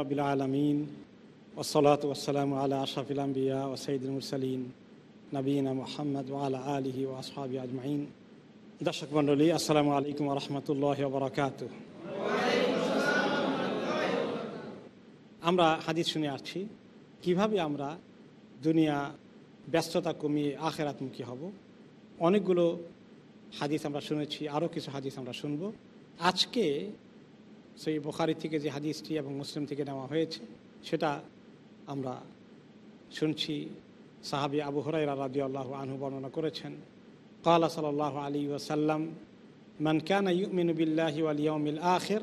রবিল আলমিন ওসলাত ওসালাম আল্লাহ আশাফিল আম্বিয়া ও সঈদুল নবীন নবীনা মোহাম্মদ আলা আলহি ও আসহাবি আজমাইন। দর্শক মণ্ডলী, আসসালামু আলাইকুম রহমতুল্লাহ বরকাত আমরা হাদিস শুনে আসছি, কীভাবে আমরা দুনিয়া ব্যস্ততা কমিয়ে আখেরাতমুখী হব? অনেকগুলো হাদিস আমরা শুনেছি আরও কিছু হাদিস আমরা শুনব। আজকে সেই বোখারি থেকে যে হাদিসটি এবং মুসলিম থেকে নেওয়া হয়েছে, সেটা আমরা শুনছি। সাহাবি আবু হরাইরা রাজি আল্লাহ আনহু বর্ণনা করেছেন, কালা সাল আলী ওসাল্লাম মান কানা ইউমিন বিল্লাহি ওয়ালিয়মিল আখির,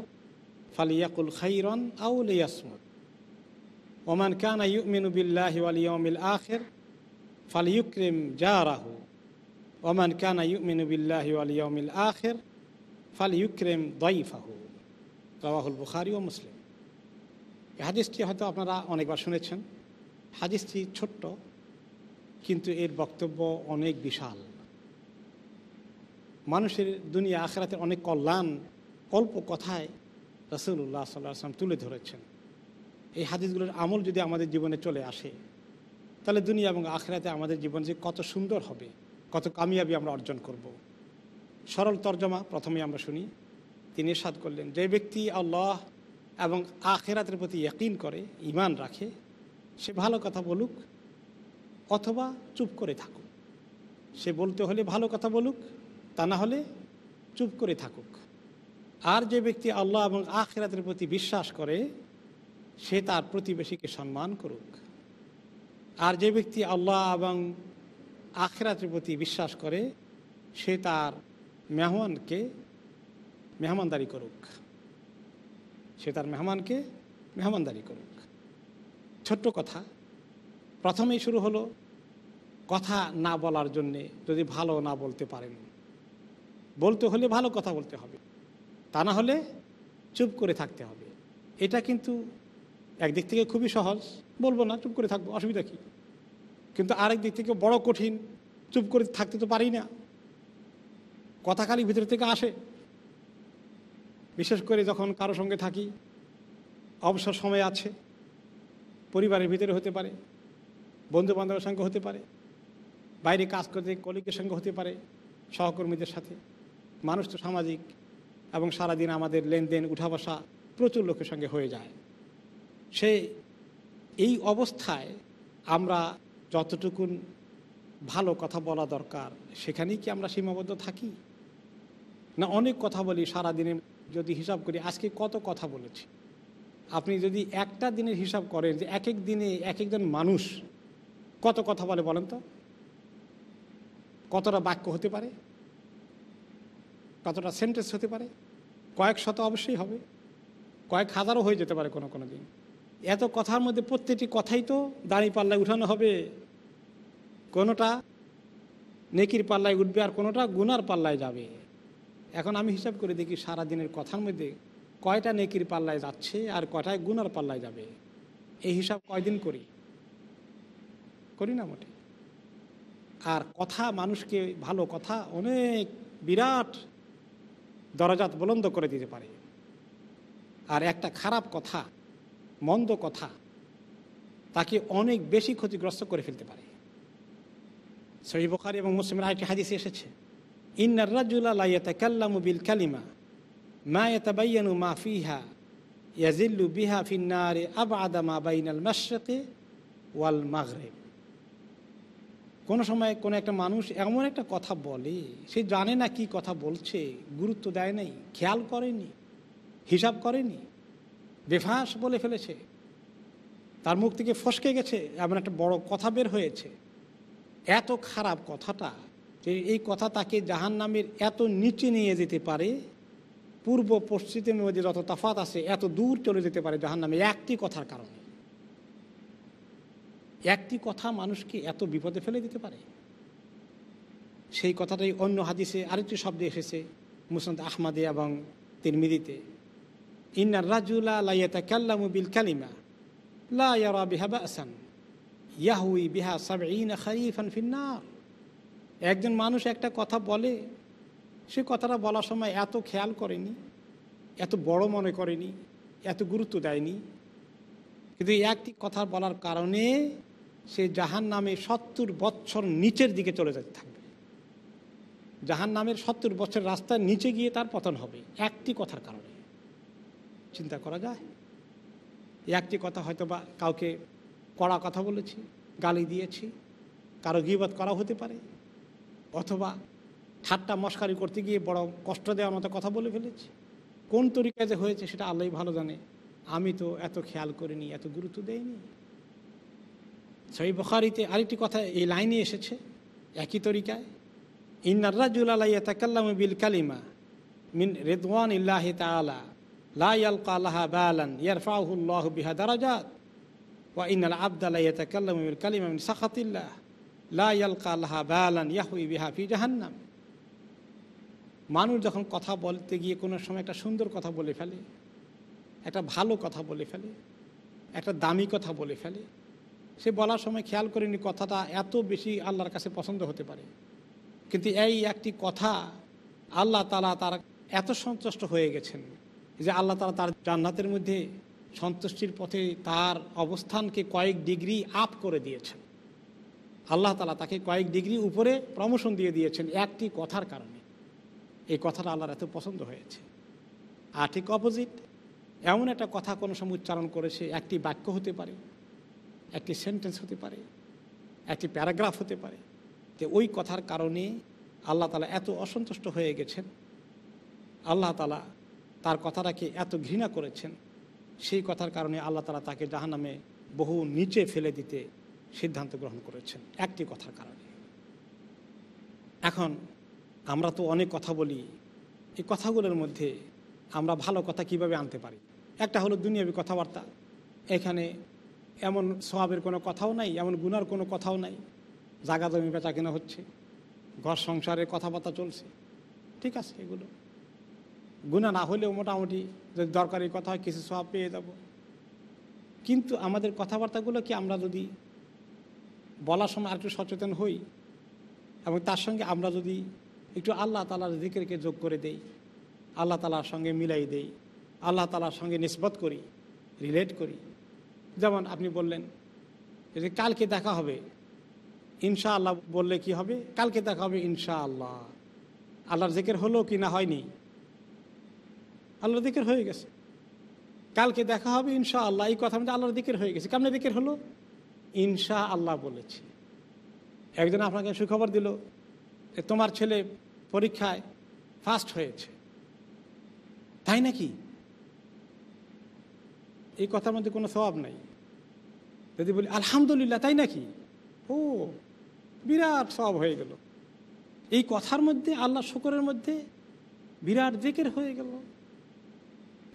ফালিয়াকুল খাইরন আউ লিয়াসমুদ ওমান কানা ইউমিন বিল্লাহি ওয়ালিয়মিল আখির ফালিউক্রিম জারাহু। ওমান কানা ইউমিন বিল্লাহি ওয়ালিয়মিল আখির ফালিউক্রিম দইফাহু। রাহুল বুখারি ও মুসলিম। এই হাদিসটি হয়তো আপনারা অনেকবার শুনেছেন। হাদিসটি ছোট্ট, কিন্তু এর বক্তব্য অনেক বিশাল। মানুষের দুনিয়া আখেরাতের অনেক কল্যাণ অল্প কথায় রসুল্লাহ সাল্লাহ আসলাম তুলে ধরেছেন। এই হাদিসগুলোর আমল যদি আমাদের জীবনে চলে আসে, তাহলে দুনিয়া এবং আখেরাতে আমাদের জীবন যে কত সুন্দর হবে, কত কামিয়াবি আমরা অর্জন করব। সরল তর্জমা প্রথমে আমরা শুনি। তিনি সাদ করলেন। যে ব্যক্তি আল্লাহ এবং আখেরাতের প্রতি ইয়াকিন করে ইমান রাখে, সে ভালো কথা বলুক অথবা চুপ করে থাকুক। সে বলতে হলে ভালো কথা বলুক, তা না হলে চুপ করে থাকুক। আর যে ব্যক্তি আল্লাহ এবং আখেরাতের প্রতি বিশ্বাস করে, সে তার প্রতিবেশীকে সম্মান করুক। আর যে ব্যক্তি আল্লাহ এবং আখেরাতের প্রতি বিশ্বাস করে, সে তার মেহমানকে মেহমানদারি করুক। সে তার মেহমানকে মেহমানদারি করুক। ছোট্ট কথা। প্রথমেই শুরু হলো কথা না বলার জন্যে যদি ভালো না বলতে পারেন। বলতে হলে ভালো কথা বলতে হবে। তা না হলে চুপ করে থাকতে হবে। এটা কিন্তু একদিক থেকে খুবই সহজ। বলব না, চুপ করে থাকব, অসুবিধা কী? কিন্তু আরেক দিক থেকে বড় কঠিন। চুপ করে থাকতে তো পারি না। কথা খালি ভিতর থেকে আসে। বিশেষ করে যখন কারও সঙ্গে থাকি, অবসর সময় আছে, পরিবারের ভিতরে হতে পারে বন্ধু বান্ধবের সঙ্গে হতে পারে, বাইরে কাজ করতে কলিগের সঙ্গে হতে পারে, সহকর্মীদের সাথে। মানুষ তো সামাজিক এবং সারাদিন আমাদের লেনদেন উঠা বসা প্রচুর লোকের সঙ্গে হয়ে যায়। সে এই অবস্থায় আমরা যতটুকুন ভালো কথা বলা দরকার, সেখানেই কি আমরা সীমাবদ্ধ থাকি? না অনেক কথা বলি সারাদিনে যদি হিসাব করি, আজকে কত কথা বলেছি। আপনি যদি একটা দিনের হিসাব করেন যে এক এক দিনে এক একজন মানুষ কত কথা বলে বলেন তো? কতটা বাক্য হতে পারে? কতটা সেন্টেন্স হতে পারে? কয়েক শত অবশ্যই হবে। কয়েক হাজারও হয়ে যেতে পারে কোনো কোনো দিন। এত কথার মধ্যে প্রত্যেকটি কথাই তো দাঁড়ি পাল্লায় উঠানো হবে। কোনোটা নেকির পাল্লায় উঠবে আর কোনোটা গুনার পাল্লায় যাবে। এখন আমি হিসাব করে দেখি সারা দিনের কথার মধ্যে কয়টা নেকির পাল্লায় যাচ্ছে আর কয়টায় গুনার পাল্লায় যাবে। এই হিসাব কয়দিন করি? করি না মোটে। আর কথা, মানুষকে ভালো কথা অনেক বিরাট দরজাত বলন্দ করে দিতে পারে। আর একটা খারাপ কথা, মন্দ কথা, তাকে অনেক বেশি ক্ষতিগ্রস্ত করে ফেলতে পারে। সহি বখারি এবং মুসলিমের আরেকটি হাদিসে এসেছে। ইন্নার রাজুল্লাহ ইয়াতাকাল্লামু বিল কালিমা মা ইয়াতাবায়ানু মা ফিহা ইয়াজিল্লু বিহা ফিন্নারে আবাদা মা বাইনাল মাশরিকি ওয়াল মাগরিব কোনো সময় কোনো একটা মানুষ এমন একটা কথা বলে, সে জানে না কি কথা বলছে, গুরুত্ব দেয় নাই, খেয়াল করেনি, হিসাব করেনি, বেফাঁস বলে ফেলেছে, তার মুখ থেকে ফসকে গেছে, এমন একটা বড় কথা বের হয়েছে। এত খারাপ কথাটা যে এই কথা তাকে জাহান নামের এত নিচে নিয়ে যেতে পারে, পূর্ব পশ্চিমের মধ্যে যত তফাত আছে, এত দূর চলে যেতে পারে জাহান নামে একটি কথার কারণে। একটি কথা মানুষকে এত বিপদে ফেলে দিতে পারে। সেই কথাটাই অন্য হাদিসে আরেকটি শব্দে এসেছে মুসন্ত আহমাদে এবং তিরমিদিতে ইন্নার রাজুলা লাইয়াতা কাল্লামু বিল কালিমা, লা ইয়ারা বিহা বাসান ইয়াহুই বিহা সাবঈনা খারিফান ফিন্নার একজন মানুষ একটা কথা বলে, সে কথাটা বলার সময় এত খেয়াল করেনি, এত বড় মনে করেনি, এত গুরুত্ব দেয়নি। কিন্তু একটি কথা বলার কারণে সে জাহান নামে সত্তর বছর নিচের দিকে চলে যেতে থাকবে। জাহান নামের সত্তর বছর রাস্তার নিচে গিয়ে তার পতন হবে, একটি কথার কারণে। চিন্তা করা যায়। একটি কথা হয়তো বা কাউকে কড়া কথা বলেছি, গালি দিয়েছি, কারও গিবত করা হতে পারে অথবা ঠাট্টা মস্কারি করতে গিয়ে বড় কষ্ট দেওয়ার মতো কথা বলে ফেলেছি। কোন তরিকায় যে হয়েছে সেটা আল্লাহ ভালো জানে। আমি তো এত খেয়াল করিনি, এত গুরুত্ব দেইনি। সেই বখারিতে আরেকটি কথা এই লাইনে এসেছে, একই তরিকায় ইন্নার রাজুল আলাই তাকাল্লাম বিল কালিমা মিন রেদওয়ান ইল্লাহি তাআলা লা ইয়ালকা আল্লাহা বালান ইয়ারফাহুল্লাহু বিহা দারাজাত, ওয়া ইন্নাল আবদা লা ইয়াতাকাল্লামু বিল কালিমা মিন সাখাতিল্লাহ। বালান মানুষ যখন কথা বলতে গিয়ে কোনো সময় একটা সুন্দর কথা বলে ফেলে, একটা ভালো কথা বলে ফেলে, একটা দামি কথা বলে ফেলে, সে বলার সময় খেয়াল করেনি কথাটা এত বেশি আল্লাহর কাছে পছন্দ হতে পারে। কিন্তু এই একটি কথা আল্লাহ তালা তার এত সন্তুষ্ট হয়ে গেছেন যে আল্লাহ তালা তার জান্নাতের মধ্যে সন্তুষ্টির পথে তার অবস্থানকে কয়েক ডিগ্রি আপ করে দিয়েছেন। আল্লাহ তালা তাকে কয়েক ডিগ্রি উপরে প্রমোশন দিয়ে দিয়েছেন একটি কথার কারণে। এই কথাটা আল্লাহর এত পছন্দ হয়েছে। আর ঠিক অপোজিট এমন একটা কথা কোনো সময় উচ্চারণ করেছে, একটি বাক্য হতে পারে, একটি সেন্টেন্স হতে পারে, একটি প্যারাগ্রাফ হতে পারে, যে ওই কথার কারণে আল্লাহ তালা এত অসন্তুষ্ট হয়ে গেছেন, আল্লাহ তালা তার কথাটাকে এত ঘৃণা করেছেন, সেই কথার কারণে আল্লাহ তালা তাকে জাহানামে বহু নিচে ফেলে দিতে সিদ্ধান্ত গ্রহণ করেছেন একটি কথার কারণে। এখন আমরা তো অনেক কথা বলি, এই কথাগুলোর মধ্যে আমরা ভালো কথা কীভাবে আনতে পারি? একটা হলো দুনিয়াবি কথাবার্তা। এখানে এমন স্বভাবের কোনো কথাও নাই, এমন গুনার কোনো কথাও নাই। জাগা জমি বেচা কেনা হচ্ছে, ঘর সংসারে কথাবার্তা চলছে। ঠিক আছে এগুলো। গুণা না হলেও মোটামুটি যদি দরকারি কথা হয় কিছু স্বভাব পেয়ে যাব। কিন্তু আমাদের কথাবার্তাগুলো কি আমরা যদি বলার সময় আরেকটু সচেতন হই এবং তার সঙ্গে আমরা যদি একটু আল্লাহ তালার দিকেরকে যোগ করে দেই, আল্লাহ তালার সঙ্গে মিলাই দেই, আল্লাহ তালার সঙ্গে নিসবত করি রিলেট করি। যেমন আপনি বললেন যে কালকে দেখা হবে ইনশা আল্লাহ বললে কি হবে? কালকে দেখা হবে ইনশা আল্লাহ আল্লাহর জিকের হলো কি না হয়নি? আল্লাহর দিকের হয়ে গেছে। কালকে দেখা হবে ইনশা আল্লাহ এই কথা মধ্যে আল্লাহর দিকের হয়ে গেছে। কেমন দিকের হলো? ইনশা আল্লাহ বলেছি। একজন আপনাকে সুখবর দিল যে তোমার ছেলে পরীক্ষায় ফার্স্ট হয়েছে। তাই নাকি? এই কথার মধ্যে কোনো স্বভাব নাই। যদি বলি, আলহামদুলিল্লাহ তাই নাকি? ও, বিরাট স্বভাব হয়ে গেল। এই কথার মধ্যে আল্লাহ শুকরের মধ্যে বিরাট জেকের হয়ে গেল।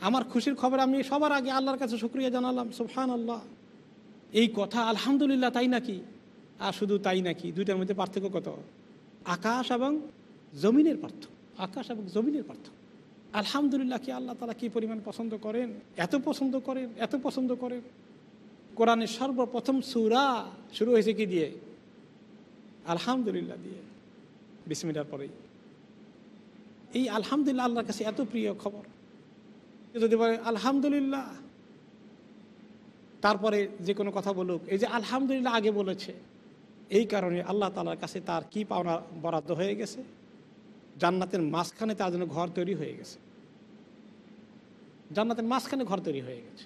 আমার খুশির খবর আমি সবার আগে আল্লাহর কাছে শুক্রিয়া জানালাম সুফহান আল্লাহ এই কথা আলহামদুলিল্লাহ তাই নাকি? আর শুধু তাই নাকি? দুইটার মধ্যে পার্থক্য কত? আকাশ এবং জমিনের পার্থক্য। আকাশ এবং জমিনের পার্থক্য। আলহামদুলিল্লাহ কি আল্লাহ তালা কি পরিমাণ পছন্দ করেন? এত পছন্দ করেন, এত পছন্দ করেন। কোরআনের সর্বপ্রথম সুরা শুরু হয়েছে কি দিয়ে? আলহামদুলিল্লাহ দিয়ে। বিসমিটার পরেই এই আলহামদুলিল্লাহ আল্লাহর কাছে এত প্রিয় খবর। যদি বলে আলহামদুলিল্লাহ তারপরে যে কোনো কথা বলুক, এই যে আলহামদুলিল্লাহ আগে বলেছে, এই কারণে আল্লাহ তালার কাছে তার কি পাওনা বরাদ্দ হয়ে গেছে? জান্নাতের মাঝখানে তার জন্য ঘর তৈরি হয়ে গেছে। জান্নাতের মাঝখানে ঘর তৈরি হয়ে গেছে।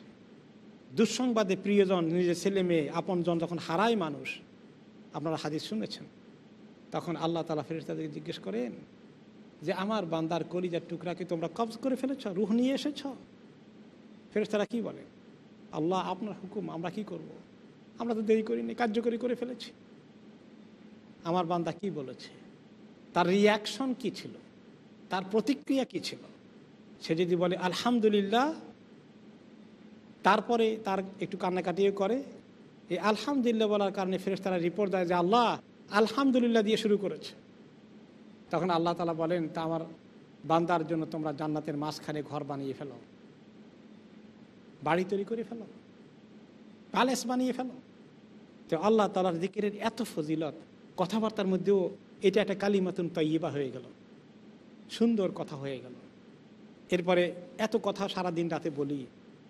দুঃসংবাদে প্রিয়জন, নিজের ছেলে মেয়ে, আপনজন যখন হারায় মানুষ, আপনারা হাদিস শুনেছেন, তখন আল্লাহ তালা ফেরেশতাদেরকে জিজ্ঞেস করেন যে, আমার বান্দার কলিজার টুকরাকে তোমরা কবজ করে ফেলেছ? রুহ নিয়ে এসেছ? ফেরেশতারা কী বলে আল্লাহ আপনার হুকুম, আমরা কি করব। আমরা তো দেরি করিনি, কার্যকরী করে ফেলেছি। আমার বান্দা কি বলেছে? তার রিয়াকশন কি ছিল? তার প্রতিক্রিয়া কি ছিল? সে যদি বলে, আলহামদুলিল্লাহ, তারপরে তার একটু কান্নাকাটিও করে। এই আলহামদুলিল্লাহ বলার কারণে ফেরেশতারা রিপোর্ট দেয় যে, আল্লাহ, আলহামদুলিল্লাহ দিয়ে শুরু করেছে। তখন আল্লাহ তালা বলেন, তা আমার বান্দার জন্য তোমরা জান্নাতের মাঝখানে ঘর বানিয়ে ফেলো। বাড়ি তৈরি করে ফেলো। প্যালেস বানিয়ে ফেলো। তো আল্লাহ তালার দিকের এত ফজিলত, কথাবার্তার মধ্যেও এটা একটা কালিমাতুন তৈবা হয়ে গেল। সুন্দর কথা হয়ে গেল। এরপরে এত কথা সারা দিন রাতে বলি,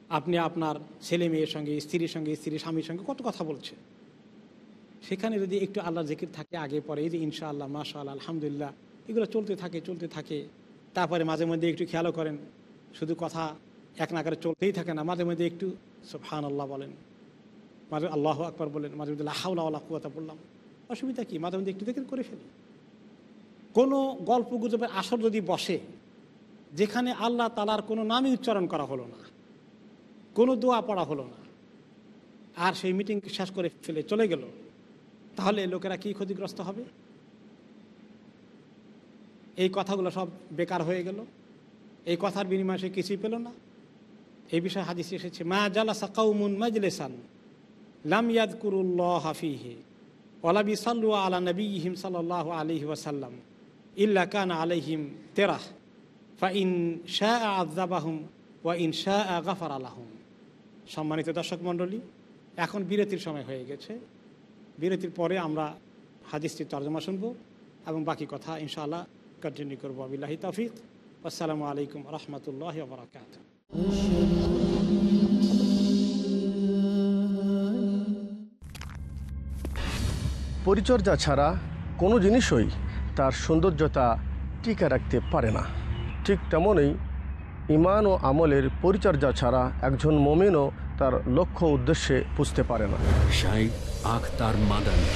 আপনি আপনার ছেলে মেয়ের সঙ্গে, স্ত্রীর সঙ্গে স্ত্রীর স্বামীর সঙ্গে কত কথা বলছে। সেখানে যদি একটু আল্লাহ জিকির থাকে আগে পরে, এই যে ইনশাআল্লাহ আল্লাহ আলহামদুলিল্লাহ, এগুলো চলতে থাকে চলতে থাকে। তারপরে মাঝে মধ্যে একটু খেয়ালও করেন, শুধু কথা এক নাগারে চলতেই থাকে না। মাঝে মধ্যে একটু হান আল্লাহ বলেন। মাঝে আল্লাহ আকবর বলেন। মাঝে মধ্যে লাহাউল্লাহ কুয়াতা বললাম অসুবিধা কি? মাঝে মধ্যে একটু দেখে করে ফেলি। কোনো গল্প গুজবের আসর যদি বসে, যেখানে আল্লাহ তালার কোনো নামই উচ্চারণ করা হলো না, কোনো দোয়া পড়া হলো না, আর সেই মিটিং শেষ করে ফেলে চলে গেল, তাহলে লোকেরা কি ক্ষতিগ্রস্ত হবে? এই কথাগুলো সব বেকার হয়ে গেল। এই কথার বিনিময়ে সে কিছুই পেল না। এই বিষয়ে হাদিস এসেছে, মা জালাসা কাউমুন মাজলেসান লাম ইয়াদ কুরুল্লাহ হাফিহে ওলা বিসাল্লু আলা নবীহিম সাল্লাহ আলহি ওয়াসাল্লাম ইল্লা কান আলাইহিম তেরাহ। ফা ইন শাহ আজাবাহুম ওয়া ইন শাহ গাফার আলাহুম সম্মানিত দর্শক মণ্ডলী, এখন বিরতির সময় হয়ে গেছে। বিরতির পরে আমরা হাদিসটির তর্জমা শুনব এবং বাকি কথা ইনশাআল্লাহ কন্টিনিউ করব। আবিল্লাহি তফিক। আসসালামু আলাইকুম রহমতুল্লাহ বরাকাত পরিচর্যা ছাড়া কোনো জিনিসই তার সৌন্দর্যতা টিকে রাখতে পারে না। ঠিক তেমনই ইমান ও আমলের পরিচর্যা ছাড়া একজন মমিনও তার লক্ষ্য উদ্দেশ্যে পুজতে পারে না। আখতার মাদানী।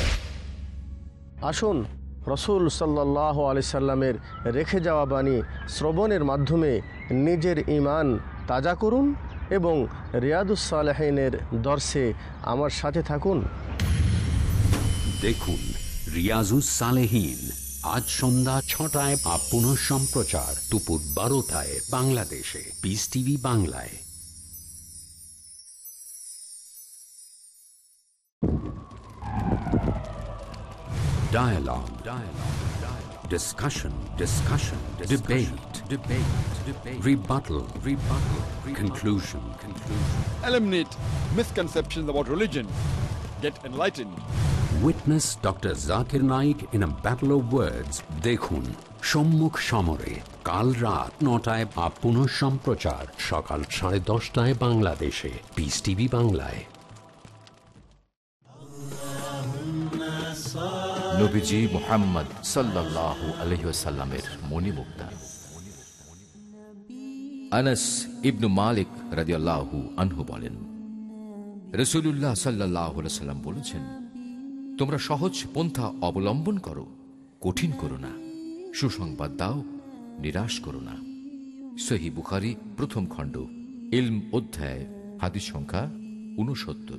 আসুন রসুল সাল্লাহ আলি সাল্লামের রেখে যাওয়া বাণী শ্রবণের মাধ্যমে নিজের ইমান তাজা করুন এবং রিয়াদুসালেহিনের দর্শে আমার সাথে থাকুন দেখুন রিয়াজুস সালেহীন আজ সন্ধ্যা ছটায় বা পুনঃ সম্প্রচার দুপুর বারোটায় বাংলাদেশে পিস টিভি বাংলায় Dialogue. Dialogue. Dialogue. Discussion. Discussion. Debate. Debate. Debate. Rebuttal. Rebuttal. rebuttal Conclusion. Conclusion. eliminate misconceptions about religion. Get enlightened. Witness doctor Zakir Naik in a battle of words দেখুন সম্মুখ সমরে কাল রাত নটায় বা পুনঃ সম্প্রচার সকাল সাড়ে দশটায় বাংলাদেশে পিস টিভি বাংলায় নবীজি মোহাম্মদ আনাস ইবনু মালিক আনহু বলেন বলেছেন, তোমরা সহজ পন্থা অবলম্বন করো, কঠিন করো না, সুসংবাদ দাও, নিরাশ করো না। সহি বুখারি, প্রথম খণ্ড, ইলম অধ্যায়, হাদিস সংখ্যা উনসত্তর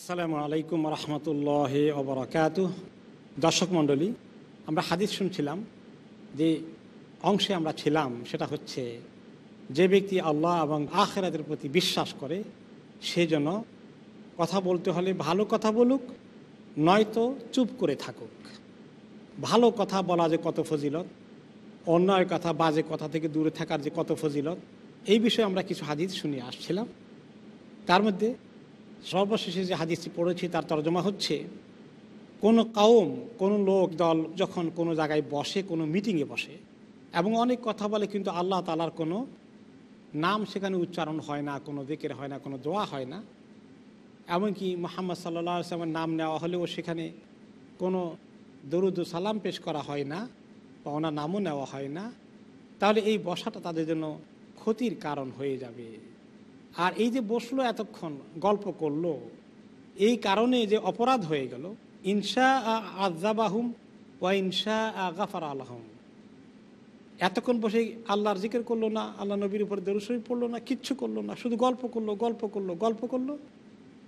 আসসালামু আলাইকুম রহমতুল্লাহ অবরাকাত দর্শক মণ্ডলী, আমরা হাদিস শুনছিলাম যে অংশে আমরা ছিলাম, সেটা হচ্ছে যে ব্যক্তি আল্লাহ এবং আখেরাতের প্রতি বিশ্বাস করে, সে যেন কথা বলতে হলে ভালো কথা বলুক, নয়তো চুপ করে থাকুক। ভালো কথা বলা যে কত ফজিলত, অন্যায় কথা বাজে কথা থেকে দূরে থাকার যে কত ফজিলত, এই বিষয়ে আমরা কিছু হাদিস শুনে আসছিলাম। তার মধ্যে সর্বশেষে যে হাদিসটি পড়েছি, তার তর্জমা হচ্ছে, কোনো কাউম, কোনো লোক দল যখন কোনো জায়গায় বসে, কোনো মিটিংয়ে বসে, এবং অনেক কথা বলে, কিন্তু আল্লাহ তালার কোনো নাম সেখানে উচ্চারণ হয় না, কোনো দিকের হয় না, কোনো দোয়া হয় না। এমনকি মোহাম্মদ সাল্লা সাল্লামের নাম নেওয়া হলেও সেখানে কোনো দরুদ সালাম পেশ করা হয় না, বা ওনার নামও নেওয়া হয় না। তাহলে এই বসাটা তাদের জন্য ক্ষতির কারণ হয়ে যাবে। আর এই যে বসল এতক্ষণ, গল্প করল, এই কারণে যে অপরাধ হয়ে গেল, ইনশা আজাবাহুম ওয়া ইনশা গাফার আলহম। এতক্ষণ বসে আল্লাহর জিকির করল না, আল্লাহ নবীর উপরে দরুশরীফ পড়ল না, কিচ্ছু করল না, শুধু গল্প করল গল্প করল গল্প করল।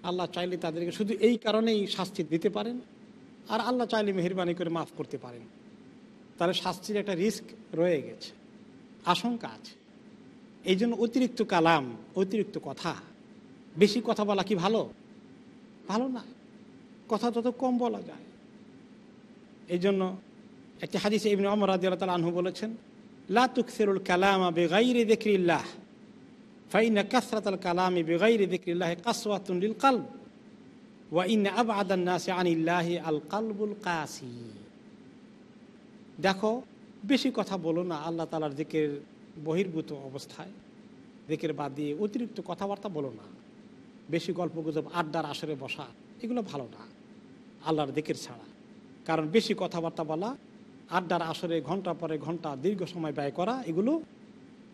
আল্লাহ চাইলে তাদেরকে শুধু এই কারণেই শাস্তি দিতে পারেন, আর আল্লাহ চাইলে মেহরবানি করে মাফ করতে পারেন। তাহলে শাস্তির একটা রিস্ক রয়ে গেছে, আশঙ্কা আছে। এই জন্য অতিরিক্ত কালাম, অতিরিক্ত কথা। বেশি কথা বলা কি ভালো? ভালো না। কথা তত কম বলা যায়। এই জন্য একটি হাদিসে ইবনে অমর রাদিয়াল্লাহু তাআলা আনহু বলেছেন, লা তুকসিরুল কালামা বিগাইরি যিকরিল্লাহ ফাইনা কাসরাতাল কালামি বিগাইরি যিকরিল্লাহ কাসওয়াতুন লিল কলব, ওয়া ইন্না আবআদান নাসি আনিল্লাহি আল কলবুল কাসি। দেখো, বেশি কথা বলো না, আল্লাহ তালার দিকের বহির্ভূত অবস্থায়। দিকের বাদ দিয়ে অতিরিক্ত কথাবার্তা বলো না। বেশি গল্প গুজব, আড্ডার আসরে বসা, এগুলো ভালো না। আল্লাহর দিকের ছাড়া। কারণ বেশি কথাবার্তা বলা, আড্ডার আসরে ঘণ্টা পরে ঘণ্টা দীর্ঘ সময় ব্যয় করা, এগুলো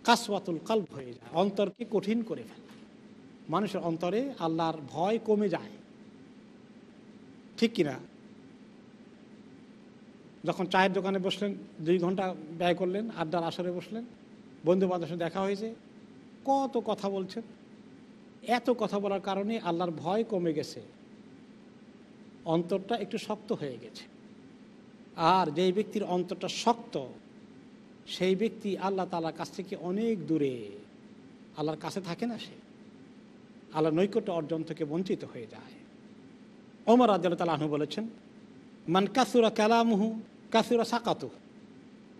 কাসওয়াতুল কাল্প হয়ে যায়, অন্তরকে কঠিন করে ফেলে। মানুষের অন্তরে আল্লাহর ভয় কমে যায়। ঠিক কিনা? যখন চায়ের দোকানে বসলেন, দুই ঘণ্টা ব্যয় করলেন, আড্ডার আসরে বসলেন বন্ধু বান্ধবের সাথে দেখা হয়েছে। কত কথা বলছেন। এত কথা বলার কারণে আল্লাহর ভয় কমে গেছে। অন্তরটা একটু শক্ত হয়ে গেছে। আর যেই ব্যক্তির অন্তরটা শক্ত, সেই ব্যক্তি আল্লাহ তালার কাছ থেকে অনেক দূরে। আল্লাহর কাছে থাকে না সে। আল্লাহ নৈকট্য অর্জন থেকে বঞ্চিত হয়ে যায়। ওমর আদাল তালাহু বলেছেন, মান কাসুরা কালামুহু, কাসুরা সাকাতু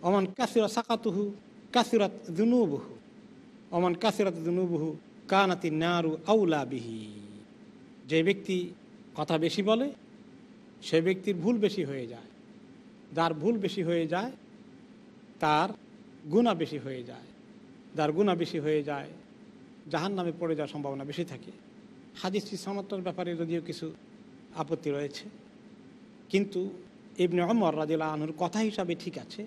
অমান কাসুরা সাকাতুহু কাসুরাত দুনুবহু অমান কাসুরাত দুনুবহু কানাতি নারু আউলা বিহি যে ব্যক্তি কথা বেশি বলে, সে ব্যক্তির ভুল বেশি হয়ে যায়। যার ভুল বেশি হয়ে যায়, তার গুণা বেশি হয়ে যায়। যার গুণা বেশি হয়ে যায় জাহান নামে পড়ে যাওয়ার সম্ভাবনা বেশি থাকে। হাদিসটি সনত্তর ব্যাপারে যদিও কিছু আপত্তি রয়েছে, কিন্তু ইবনে অমর রাজিল্লা আনুর কথা হিসাবে ঠিক আছে।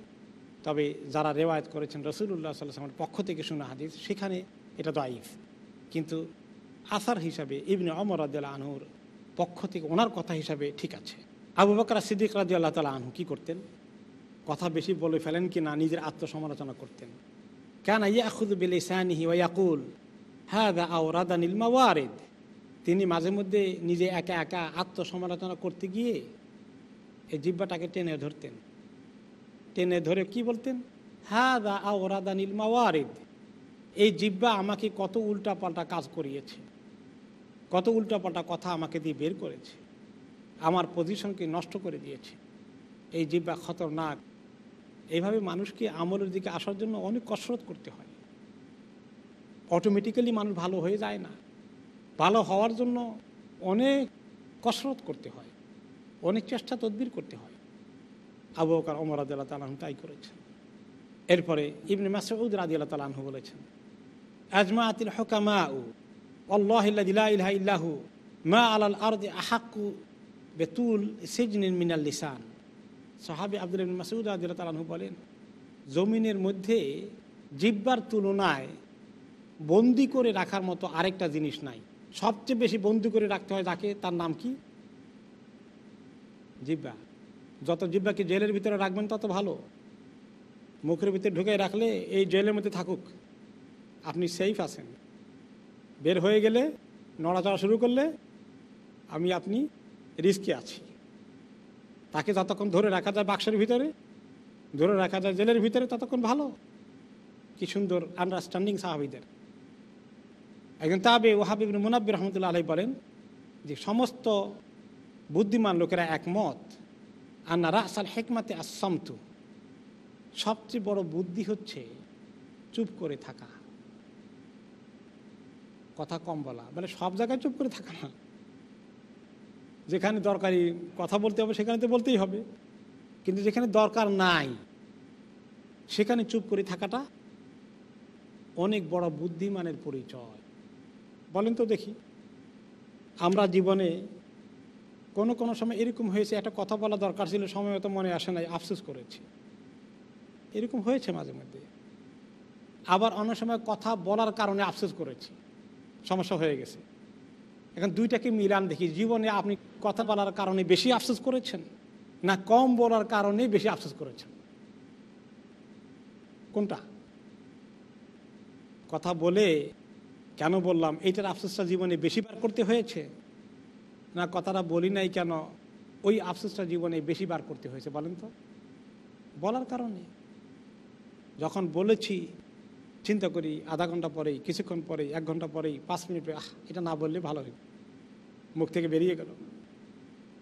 তবে যারা রেওয়ায়ত করেছেন রসুল্লাহ সাল্লামের পক্ষ থেকে শোনা হাদিস, সেখানে এটা দাইফ কিন্তু আসার হিসাবে ইবনে অমর রাজিয়াল আনহুর পক্ষ থেকে ওনার কথা হিসাবে ঠিক আছে। আবু বকর সিদ্দিক রাজি আল্লাহ তালা আনহু কী করতেন? কথা বেশি বলে ফেলেন কি না নিজের আত্মসমালোচনা করতেন। কেন ইয়াকুদ বিল ইসানিহি ওয়াকুল হ্যাঁ আও রাদানিল মাওয়ারেদ তিনি মাঝে মধ্যে নিজে একা একা আত্মসমালোচনা করতে গিয়ে এই জিব্বাটাকে টেনে ধরতেন। টেনে ধরে কি বলতেন? হ্যাঁ দা আও রাদানিল মাওয়ারেদ। এই জিব্বা আমাকে কত উল্টাপাল্টা কাজ করিয়েছে, কত উল্টাপাল্টা কথা আমাকে দিয়ে বের করেছে, আমার পজিশনকে নষ্ট করে দিয়েছে। এই জিব্বা খতরনাক। এইভাবে মানুষকে আমলের দিকে আসার জন্য অনেক কসরত করতে হয়। অটোমেটিক্যালি মানুষ ভালো হয়ে যায় না। ভালো হওয়ার জন্য অনেক কসরত করতে হয়। অনেক চেষ্টা তদবির করতে হয়। আবু বকর অমর আদাল্লাহ তালাহু তাই করেছেন। এরপরে ইবনে মাসউদ রাজি আল্লাহ তালাহু বলেছেন আজমা আতিল হকামা উ আল্লাহ ইলাহা ইল্লাহু, মা আলাল আরদি আহাক্কু বেতুল সিজনিন মিনাল লিসান। সাহাবি আব্দুল মাসুদ আদিল তালাহু বলেন, জমিনের মধ্যে জিব্বার তুলনায় বন্দি করে রাখার মতো আরেকটা জিনিস নাই। সবচেয়ে বেশি বন্দি করে রাখতে হয় তাকে তার নাম কি? জিব্বা। যত জিব্বাকে জেলের ভিতরে রাখবেন তত ভালো। মুখের ভিতরে ঢুকে রাখলে এই জেলের মধ্যে থাকুক। আপনি সেফ আছেন। বের হয়ে গেলে, নড়াচড়া শুরু করলে আমি আপনি রিস্কে আছি। তাকে যতক্ষণ ধরে রাখা যায় বাক্সের ভিতরে, ধরে রাখা যায় জেলের ভিতরে, ততক্ষণ ভালো। কি সুন্দর আন্ডারস্ট্যান্ডিং সাহাবিদের। একজন তাবে ওহাবিব মুনাব্বির রহমতুল্লাহ আলাই বলেন যে, সমস্ত বুদ্ধিমান লোকেরা একমত। আন্না রাসাল হেকমাতে আসমতু সবচেয়ে বড় বুদ্ধি হচ্ছে চুপ করে থাকা। কথা কম বলা মানে সব জায়গায় চুপ করে থাকা না। যেখানে দরকারি কথা বলতে হবে, সেখানে তো বলতেই হবে। কিন্তু যেখানে দরকার নাই, সেখানে চুপ করে থাকাটা অনেক বড় বুদ্ধিমানের পরিচয়। বলেন তো দেখি, আমরা জীবনে কোনো কোনো সময় এরকম হয়েছে, একটা কথা বলা দরকার ছিল, সময় মতো মনে আসে নাই, আফসোস করেছি। এরকম হয়েছে মাঝে মধ্যে। আবার অনেক সময় কথা বলার কারণে আফসোস করেছি। সমস্যা হয়ে গেছে। এখন দুইটাকে মিলান দেখি, জীবনে আপনি কথা বলার কারণে বেশি আফসোস করেছেন, না কম বলার কারণে বেশি আফসোস করেছেন? কোনটা? কথা বলে কেন বললাম, এইটার আফসোসটা জীবনে বেশি বার করতে হয়েছে? না কথাটা বলি নাই কেন? ওই আফসোসটা জীবনে বেশি বার করতে হয়েছে, বলেন তো। বলার কারণে। যখন বলেছি, চিন্তা করি, আধা ঘণ্টা পরেই, কিছুক্ষণ পরেই, এক ঘণ্টা পরেই, পাঁচ মিনিট পরে, আহ, এটা না বললে ভালো হয় মুখ থেকে বেরিয়ে গেল।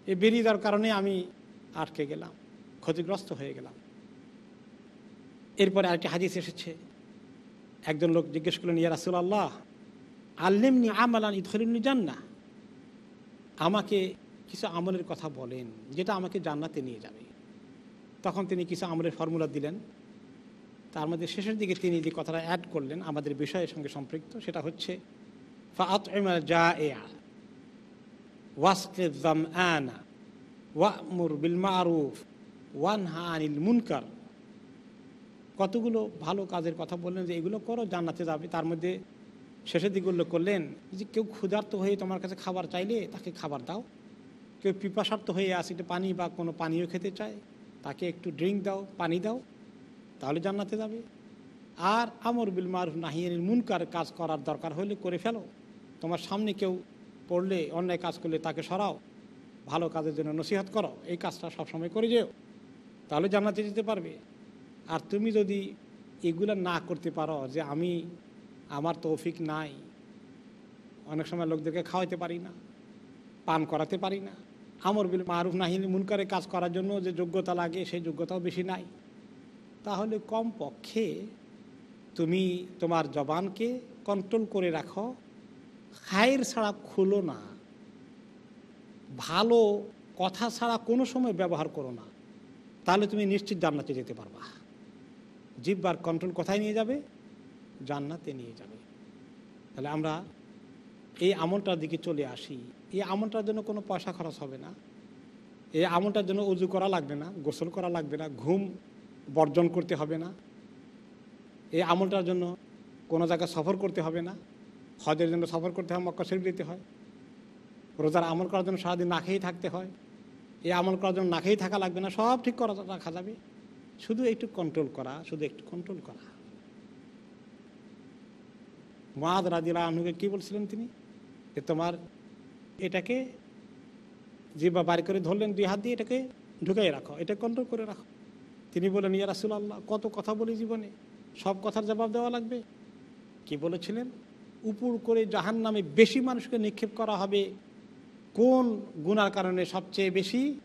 এই বেরিয়ে যাওয়ার কারণে আমি আটকে গেলাম, ক্ষতিগ্রস্ত হয়ে গেলাম। এরপরে আরেকটি হাদিস এসেছে। একজন লোক জিজ্ঞেস করলেন, ইয়া রাসুল আল্লাহ আল্লেমনি আমালান ইদখলিনি জান্না আমাকে কিছু আমলের কথা বলেন, যেটা আমাকে জান্নাতে নিয়ে যাবে। তখন তিনি কিছু আমলের ফর্মুলা দিলেন। তার মধ্যে শেষের দিকে তিনি যে কথাটা অ্যাড করলেন, আমাদের বিষয়ের সঙ্গে সম্পৃক্ত, সেটা হচ্ছে আনিল মুনকার। কতগুলো ভালো কাজের কথা বললেন যে এগুলো করো, জান্নাতে যাবে। তার মধ্যে শেষের দিকে উল্লেখ করলেন যে কেউ ক্ষুধার্ত হয়ে তোমার কাছে খাবার চাইলে তাকে খাবার দাও। কেউ পিপাসার্থ হয়ে আসে পানি বা কোনো পানীয় খেতে চায়, তাকে একটু ড্রিঙ্ক দাও, পানি দাও, তাহলে জান্নাতে যাবে। আর আমর বিল মারুফ নাহিয়ানির মুনকার কাজ করার দরকার হলে করে ফেলো। তোমার সামনে কেউ পড়লে, অন্যায় কাজ করলে তাকে সরাও। ভালো কাজের জন্য নসিহত করো। এই কাজটা সবসময় করে যেও। তাহলে জান্নাতে যেতে পারবে। আর তুমি যদি এগুলো না করতে পারো যে আমি আমার তৌফিক নাই। অনেক সময় লোকদেরকে খাওয়াইতে পারি না, পান করাতে পারি না। আমর বিল মারুফ নাহিনী মুনকারে কাজ করার জন্য যে যোগ্যতা লাগে, সেই যোগ্যতাও বেশি নাই। তাহলে কম পক্ষে তুমি তোমার জবানকে কন্ট্রোল করে রাখো। খায়ের ছাড়া খুলো না। ভালো কথা ছাড়া কোনো সময় ব্যবহার করো না। তাহলে তুমি নিশ্চিত জান্নাতে যেতে পারবা। জিব্বার কন্ট্রোল কোথায় নিয়ে যাবে? জান্নাতে নিয়ে যাবে। তাহলে আমরা এই আমলটার দিকে চলে আসি। এই আমলটার জন্য কোনো পয়সা খরচ হবে না। এই আমলটার জন্য উজু করা লাগবে না, গোসল করা লাগবে না, ঘুম বর্জন করতে হবে না। এই আমলটার জন্য কোনো জায়গায় সফর করতে হবে না। হজের জন্য সফর করতে হয়, মক্কা শরীফ দিতে হয়। রোজার আমল করার জন্য সারাদিন না খেয়েই থাকতে হয়। এই আমল করার জন্য না খেয়েই থাকা লাগবে না, সব ঠিক করা, রাখা যাবে। শুধু একটু কন্ট্রোল করা, শুধু একটু কন্ট্রোল করা। মাদ রাজিলা আনুকে কি বলছিলেন তিনি? যে তোমার এটাকে যে বা বাড়ি করে ধরলেন, দুই হাত দিয়ে এটাকে ঢুকাই রাখো, এটা কন্ট্রোল করে রাখো। তিনি বলেন ইয়া রাসুল আল্লাহ কত কথা বলি জীবনে, সব কথার জবাব দেওয়া লাগবে। কি বলেছিলেন? উপর করে জাহান নামে বেশি মানুষকে নিক্ষেপ করা হবে, কোন গুনার কারণে? সবচেয়ে বেশি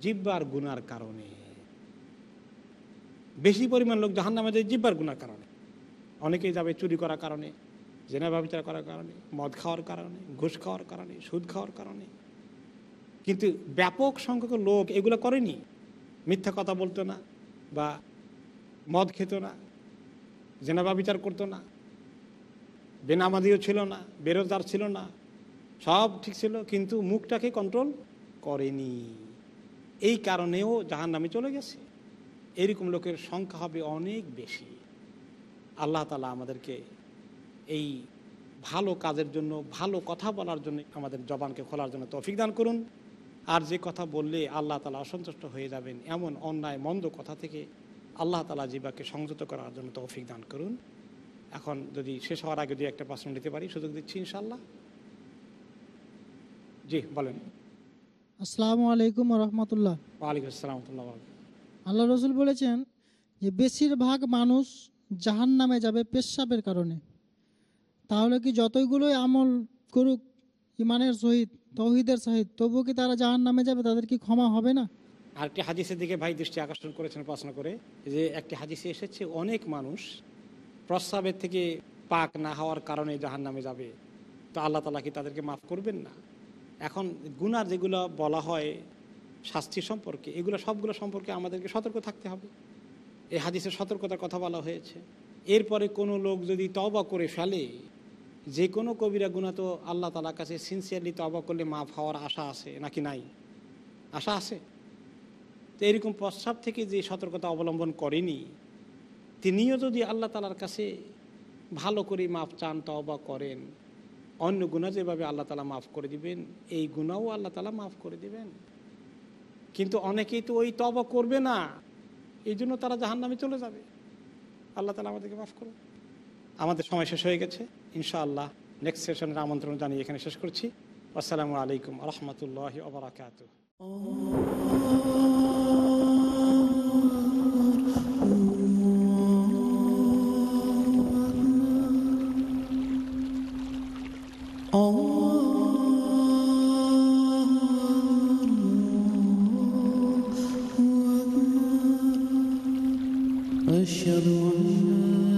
জিব্বার গুনার কারণে। বেশি পরিমাণ লোক জাহান নামে যায় জিব্বার গুনার কারণে। অনেকেই যাবে চুরি করার কারণে, জেনা ব্যবচার করার কারণে, মদ খাওয়ার কারণে, ঘুষ খাওয়ার কারণে, সুদ খাওয়ার কারণে। কিন্তু ব্যাপক সংখ্যক লোক এগুলো করেনি। মিথ্যা কথা বলতো না বা মদ খেত না জেনাবা বিচার করতো না বেনামাদিও ছিল না, বেরোজগার ছিল না, সব ঠিক ছিল, কিন্তু মুখটাকে কন্ট্রোল করেনি। এই কারণেও জাহান নামে চলে গেছে। এরকম লোকের সংখ্যা হবে অনেক বেশি। আল্লাহ তালা আমাদেরকে এই ভালো কাজের জন্য ভালো কথা বলার জন্য আমাদের জবানকে খোলার জন্য তৌফিক দান করুন। আর যে কথা বললে আল্লাহ তালা অসন্তুষ্ট হয়ে যাবেন এমন অন্যায় মন্দ কথা থেকে আল্লাহ তালা জীবাকে সংযত করার জন্য তৌফিক দান করুন। এখন যদি শেষ হওয়ার আগে যদি একটা প্রশ্ন নিতে পারি সুযোগ দিচ্ছি ইনশাল্লাহ জি বলেন। আসসালামু আলাইকুম রহমতুল্লাহ। ওয়ালাইকুম আসসালাম রহমতুল্লাহ। আল্লাহ রসুল বলেছেন যে বেশিরভাগ মানুষ জাহান নামে যাবে পেশাবের কারণে। তাহলে কি যতইগুলোই আমল করুক ইমানের সহিত, তৌহিদের সহিত তবু কি তারা জাহান নামে যাবে? তাদের কি ক্ষমা হবে না? আরেকটি হাদিসের দিকে ভাই দৃষ্টি আকর্ষণ করেছেন প্রশ্ন করে যে একটি হাদিসে এসেছে, অনেক মানুষ প্রস্রাবের থেকে পাক না হওয়ার কারণে জাহান নামে যাবে। তো আল্লাহ তালা কি তাদেরকে মাফ করবেন না? এখন গুনার যেগুলো বলা হয় শাস্তি সম্পর্কে, এগুলো সবগুলো সম্পর্কে আমাদেরকে সতর্ক থাকতে হবে। এই হাদিসের সতর্কতার কথা বলা হয়েছে। এরপরে কোনো লোক যদি তবা করে ফেলে, যে কোনো কবিরা গুণা তো আল্লাহ তালার কাছে সিনসিয়ারলি তবা করলে মাফ হওয়ার আশা আছে নাকি নাই? আশা আছে। তো এরকম প্রস্রাব থেকে যে সতর্কতা অবলম্বন করেনি, তিনিও যদি আল্লাহ তালার কাছে ভালো করে মাফ চান তবা করেন, অন্য গুণা যেভাবে আল্লাহ তালা মাফ করে দিবেন, এই গুণাও আল্লাহ তালা মাফ করে দিবেন। কিন্তু অনেকেই তো ওই তবা করবে না। এই জন্য তারা জাহান নামে চলে যাবে। আল্লাহ তালা আমাদেরকে মাফ করুন। আমাদের সময় শেষ হয়ে গেছে। ইনশাআল্লাহ নেক্সট সেশনের আমন্ত্রণ জানিয়ে এখানে শেষ করছি। আসসালামু আলাইকুম রহমতুল্লাহ ওবরাকাত شر الناس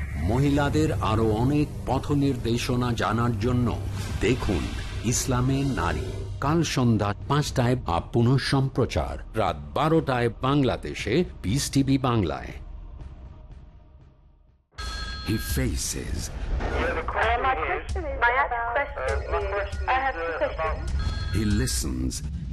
মহিলাদের আরও অনেক পথ নির্দেশনা জানার জন্য দেখুন ইসলামে নারী কাল সন্ধ্যা পাঁচটায় বা পুনঃ সম্প্রচার রাত বারোটায় বাংলাদেশে পিস টিভি বাংলায় He faces, My question is, my question is, I have two questions. he listens,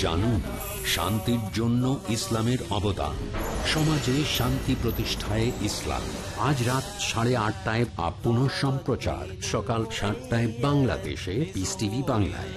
জানুন শান্তির জন্য ইসলামের অবদান। সমাজে শান্তি প্রতিষ্ঠায় ইসলাম। আজ রাত সাড়ে আটটায় বা সম্প্রচার। সকাল সাতটায় বাংলাদেশে বাংলায়।